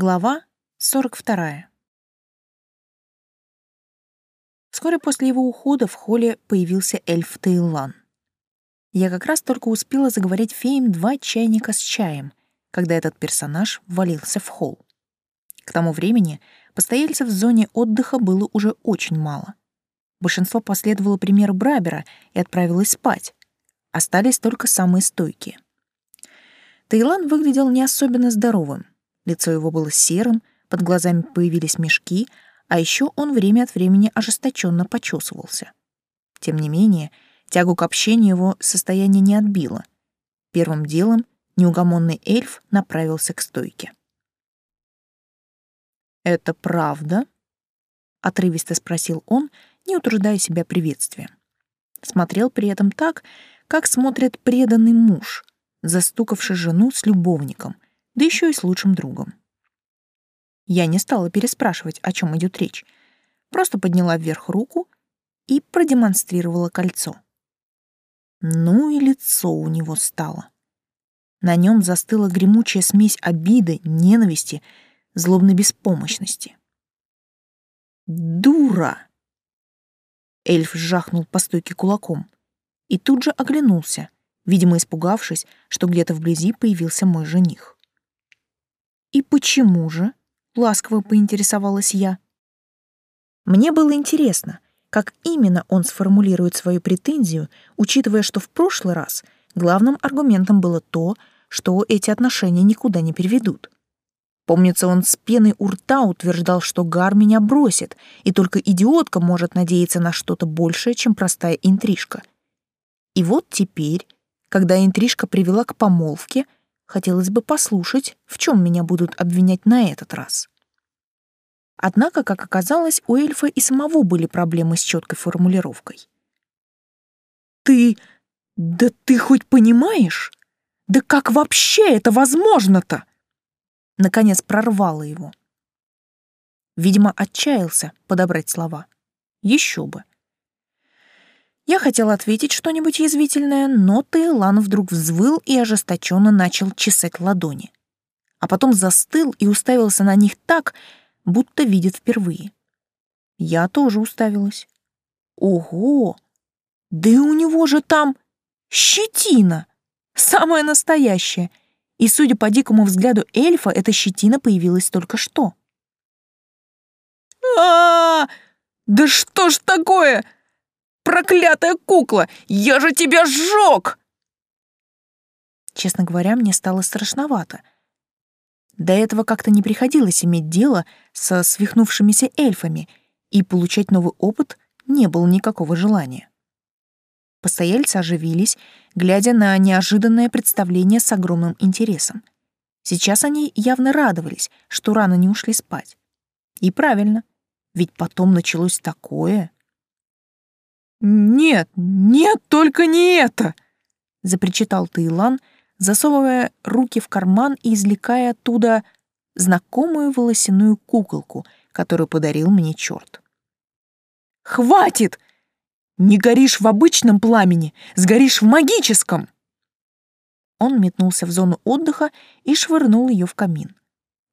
Глава 42. Вскоре после его ухода в холле появился эльф Тейлан. Я как раз только успела заговорить феям два чайника с чаем, когда этот персонаж ввалился в холл. К тому времени постояльцев в зоне отдыха было уже очень мало. Большинство последовало примеру Брабера и отправилось спать. Остались только самые стойкие. Тейлан выглядел не особенно здоровым — Лицо его было серым, под глазами появились мешки, а еще он время от времени ожесточенно почесывался. Тем не менее, тягу к общению его состояние не отбило. Первым делом неугомонный эльф направился к стойке. «Это правда?» — отрывисто спросил он, не утруждая себя приветствием. Смотрел при этом так, как смотрит преданный муж, застукавший жену с любовником — да еще и с лучшим другом. Я не стала переспрашивать, о чем идет речь, просто подняла вверх руку и продемонстрировала кольцо. Ну и лицо у него стало. На нем застыла гремучая смесь обиды, ненависти, злобной беспомощности. «Дура!» Эльф сжахнул по стойке кулаком и тут же оглянулся, видимо, испугавшись, что где-то вблизи появился мой жених. «И почему же?» — ласково поинтересовалась я. Мне было интересно, как именно он сформулирует свою претензию, учитывая, что в прошлый раз главным аргументом было то, что эти отношения никуда не переведут. Помнится, он с пеной у рта утверждал, что Гар меня бросит, и только идиотка может надеяться на что-то большее, чем простая интрижка. И вот теперь, когда интрижка привела к помолвке — Хотелось бы послушать, в чем меня будут обвинять на этот раз. Однако, как оказалось, у эльфа и самого были проблемы с четкой формулировкой. «Ты... да ты хоть понимаешь? Да как вообще это возможно-то?» Наконец прорвало его. Видимо, отчаялся подобрать слова. Еще бы. Я хотела ответить что-нибудь язвительное, но Тейлан вдруг взвыл и ожесточенно начал чесать ладони. А потом застыл и уставился на них так, будто видит впервые. Я тоже уставилась. Ого! Да и у него же там щетина! Самая настоящая! И, судя по дикому взгляду эльфа, эта щетина появилась только что. а, -а, -а! Да что ж такое? Проклятая кукла! Я же тебя сжег!» Честно говоря, мне стало страшновато. До этого как-то не приходилось иметь дело со свихнувшимися эльфами, и получать новый опыт не было никакого желания. Постояльцы оживились, глядя на неожиданное представление с огромным интересом. Сейчас они явно радовались, что рано не ушли спать. И правильно, ведь потом началось такое. «Нет, нет, только не это!» — запричитал Таилан, засовывая руки в карман и извлекая оттуда знакомую волосяную куколку, которую подарил мне черт. «Хватит! Не горишь в обычном пламени, сгоришь в магическом!» Он метнулся в зону отдыха и швырнул ее в камин.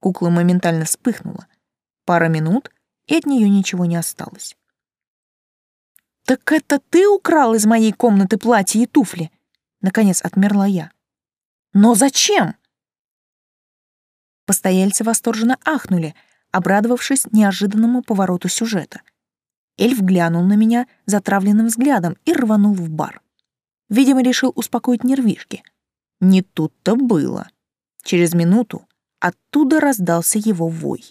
Кукла моментально вспыхнула. Пара минут, и от нее ничего не осталось. «Так это ты украл из моей комнаты платье и туфли?» Наконец отмерла я. «Но зачем?» Постояльцы восторженно ахнули, обрадовавшись неожиданному повороту сюжета. Эльф глянул на меня затравленным взглядом и рванул в бар. Видимо, решил успокоить нервишки. Не тут-то было. Через минуту оттуда раздался его вой.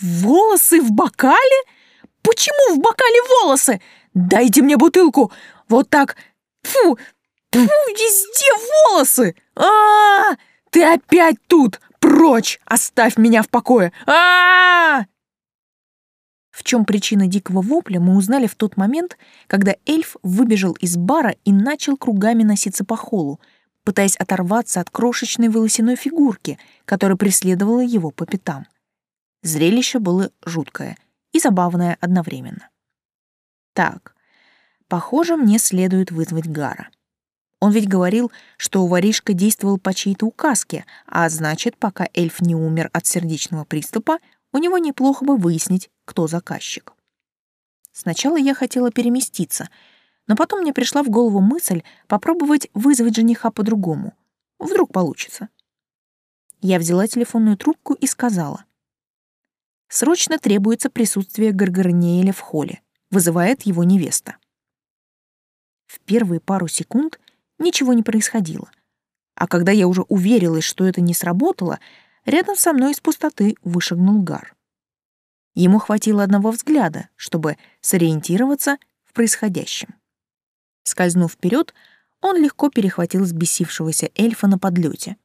«Волосы в бокале?» Почему в бокале волосы? Дайте мне бутылку. Вот так. Фу, фу, везде волосы. А, -а, -а! ты опять тут. Прочь, оставь меня в покое. А, -а, -а! В чем причина дикого вопля, мы узнали в тот момент, когда эльф выбежал из бара и начал кругами носиться по холлу, пытаясь оторваться от крошечной волосяной фигурки, которая преследовала его по пятам. Зрелище было жуткое — и забавное одновременно. Так, похоже, мне следует вызвать Гара. Он ведь говорил, что воришка действовал по чьей-то указке, а значит, пока эльф не умер от сердечного приступа, у него неплохо бы выяснить, кто заказчик. Сначала я хотела переместиться, но потом мне пришла в голову мысль попробовать вызвать жениха по-другому. Вдруг получится. Я взяла телефонную трубку и сказала. Срочно требуется присутствие Гаргарниэля в холле. Вызывает его невеста. В первые пару секунд ничего не происходило. А когда я уже уверилась, что это не сработало, рядом со мной из пустоты вышагнул Гар. Ему хватило одного взгляда, чтобы сориентироваться в происходящем. Скользнув вперед, он легко перехватил сбесившегося эльфа на подлете.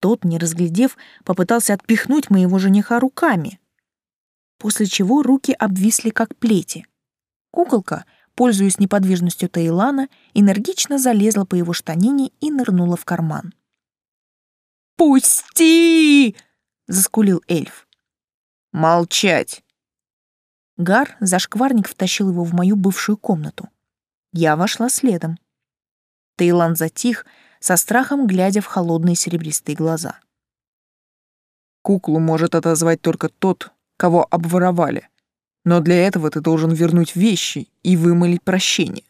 Тот, не разглядев, попытался отпихнуть моего жениха руками, после чего руки обвисли как плети. Куколка — пользуясь неподвижностью Таилана, энергично залезла по его штанине и нырнула в карман. «Пусти!» — заскулил эльф. «Молчать!» Гар, зашкварник, втащил его в мою бывшую комнату. Я вошла следом. Таилан затих, со страхом глядя в холодные серебристые глаза. «Куклу может отозвать только тот, кого обворовали», но для этого ты должен вернуть вещи и вымолить прощение.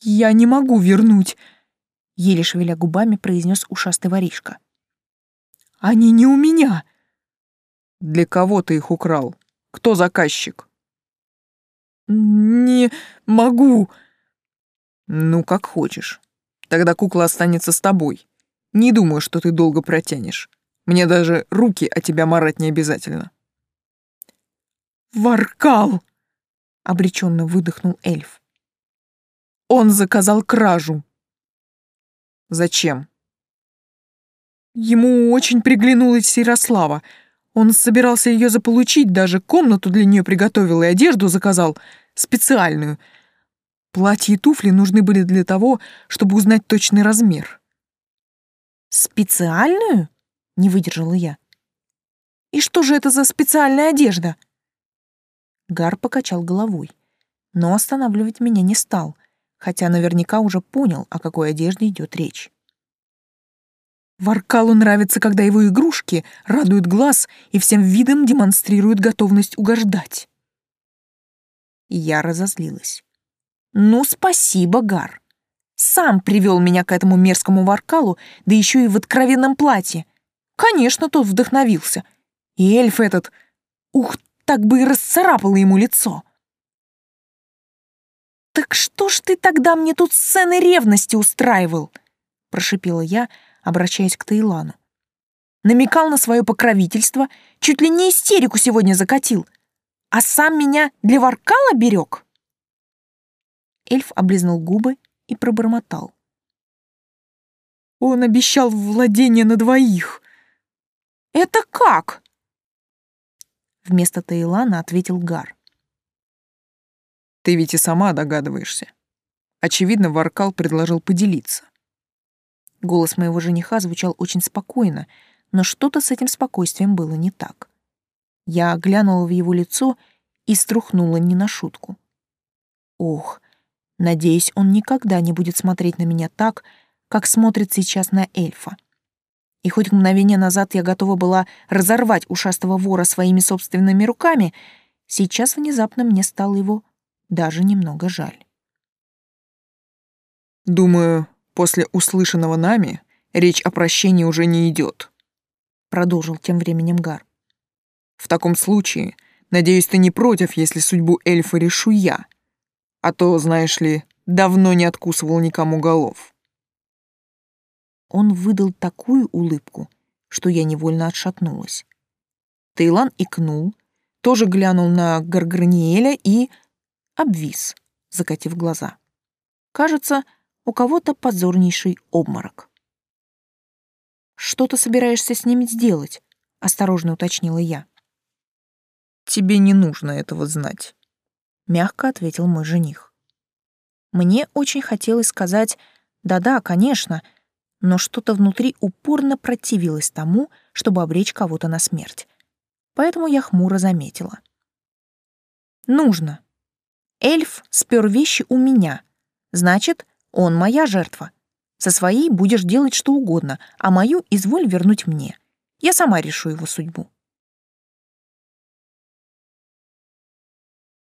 «Я не могу вернуть», — еле шевеля губами произнес ушастый воришка. «Они не у меня». «Для кого ты их украл? Кто заказчик?» «Не могу». «Ну, как хочешь. Тогда кукла останется с тобой. Не думаю, что ты долго протянешь. Мне даже руки от тебя марать не обязательно». Варкал! обреченно выдохнул эльф. Он заказал кражу. Зачем? Ему очень приглянулась Ярослава. Он собирался ее заполучить, даже комнату для нее приготовил и одежду заказал специальную. Платье и туфли нужны были для того, чтобы узнать точный размер. Специальную? Не выдержала я. И что же это за специальная одежда? Гар покачал головой, но останавливать меня не стал, хотя наверняка уже понял, о какой одежде идет речь. Варкалу нравится, когда его игрушки радуют глаз и всем видом демонстрируют готовность угождать. Я разозлилась. «Ну, спасибо, Гар. Сам привел меня к этому мерзкому Варкалу, да еще и в откровенном платье. Конечно, тот вдохновился. И эльф этот... Ух так бы и расцарапала ему лицо. «Так что ж ты тогда мне тут сцены ревности устраивал?» — прошипела я, обращаясь к Таилану. Намекал на свое покровительство, чуть ли не истерику сегодня закатил, а сам меня для воркала берег. Эльф облизнул губы и пробормотал. Он обещал владение на двоих. «Это как?» Вместо Таилана ответил Гар. Ты ведь и сама догадываешься. Очевидно, Варкал предложил поделиться. Голос моего жениха звучал очень спокойно, но что-то с этим спокойствием было не так. Я глянула в его лицо и струхнула не на шутку. Ох, надеюсь, он никогда не будет смотреть на меня так, как смотрит сейчас на эльфа. И хоть мгновение назад я готова была разорвать ушастого вора своими собственными руками, сейчас внезапно мне стало его даже немного жаль. «Думаю, после услышанного нами речь о прощении уже не идет», — продолжил тем временем Гар. «В таком случае, надеюсь, ты не против, если судьбу эльфа решу я, а то, знаешь ли, давно не откусывал никому голов». Он выдал такую улыбку, что я невольно отшатнулась. Таилан икнул, тоже глянул на Гарграниэля и обвис, закатив глаза. Кажется, у кого-то позорнейший обморок. «Что ты собираешься с ними сделать?» — осторожно уточнила я. «Тебе не нужно этого знать», — мягко ответил мой жених. Мне очень хотелось сказать «да-да, конечно», но что-то внутри упорно противилось тому, чтобы обречь кого-то на смерть. Поэтому я хмуро заметила. «Нужно. Эльф спер вещи у меня. Значит, Он моя жертва. Со своей будешь делать что угодно, а мою изволь вернуть мне. Я сама решу его судьбу.